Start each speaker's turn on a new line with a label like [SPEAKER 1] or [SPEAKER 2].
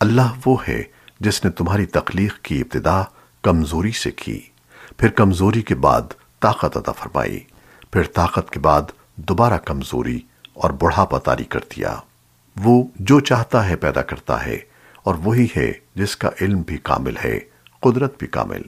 [SPEAKER 1] اللہ وہ ہے جس نے تمہاری تخلیق کی ابتدا کمزوری سے کی، پھر کمزوری کے بعد طاقت عطا فرمائی، پھر طاقت کے بعد دوبارہ کمزوری اور بڑھاپا طاری کر دیا۔ وہ جو چاہتا ہے پیدا کرتا ہے اور وہی ہے جس کا علم بھی کامل ہے، قدرت بھی کامل۔